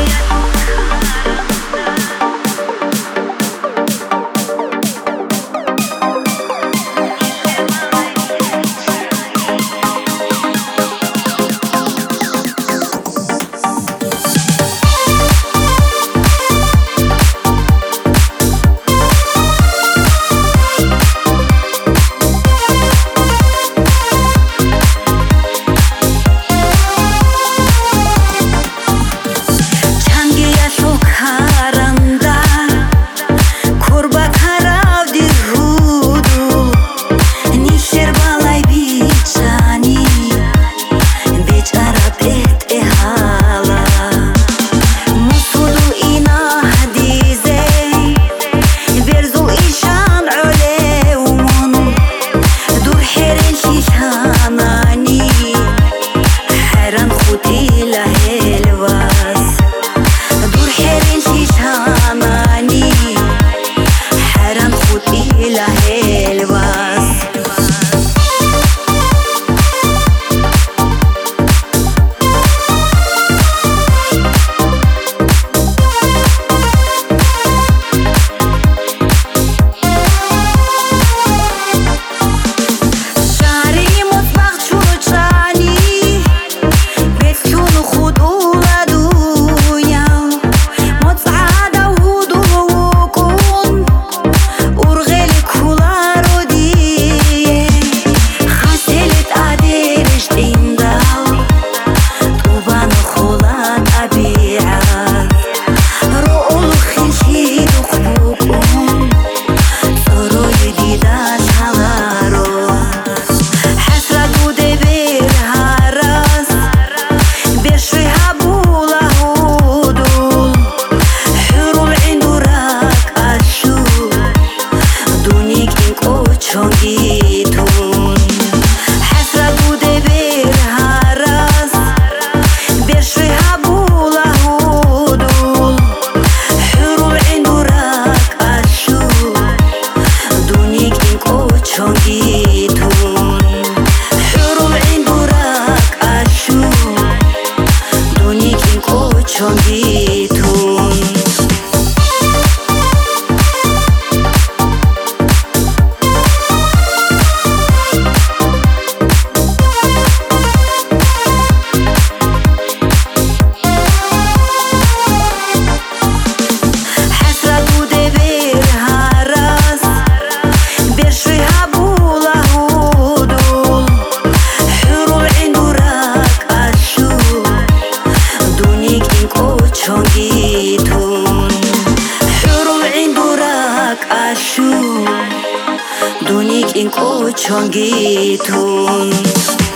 I дуник ин дурак ашу, дуник ин кучонгитун. дуник ин кучонгитун